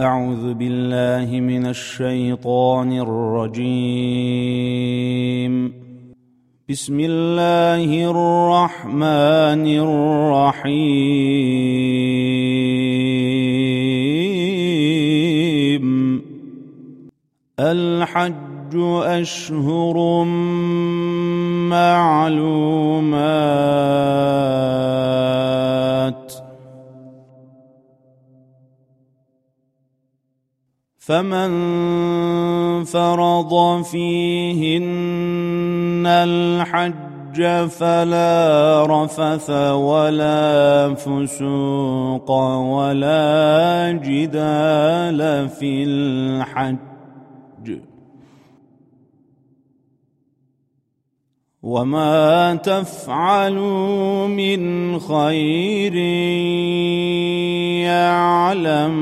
أعوذ بالله من الشيطان الرجيم. بسم الله الرحمن الرحيم. الحج أشهر معلومات. فمن فرض فيهن الحج فلا رفث ولا فسوق ولا جدال في الحج. وما تفعلوا من خير يعلمه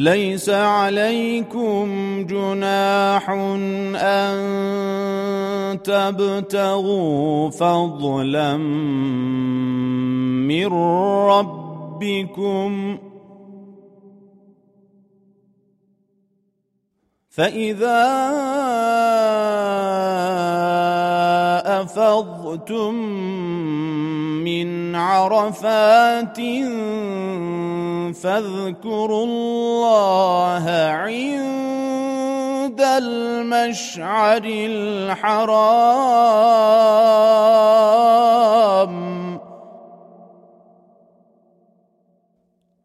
ليس عليكم جناح أن تبتغوا فضلا من ربكم. فإذا أفضتم من عرفات فاذكروا الله عند المشعر الحرام.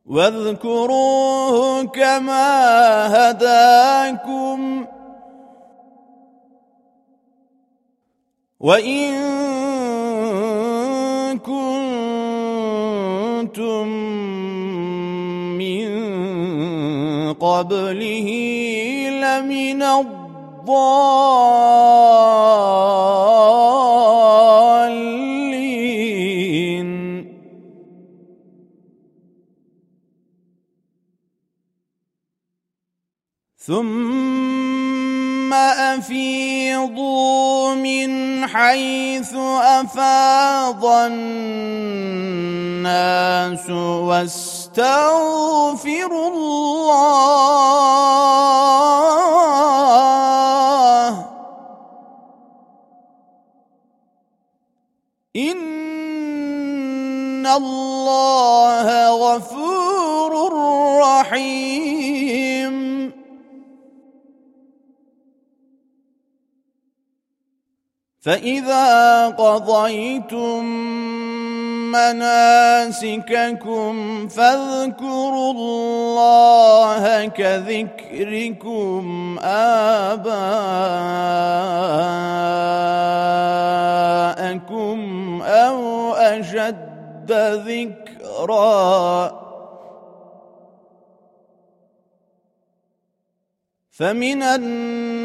واذكروه كما هداكم وإن كنتم من قبله لمن الضالين ثم أفيضوا من حيث أفاض الناس واستغفروا الله. إن الله غفور رحيم. فإذا قضيتم مناسككم فاذكروا الله كذكركم آباءكم أو أشد ذكرًا. فمن الناس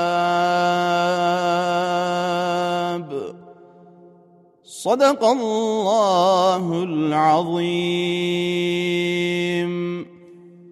صدق الله العظيم.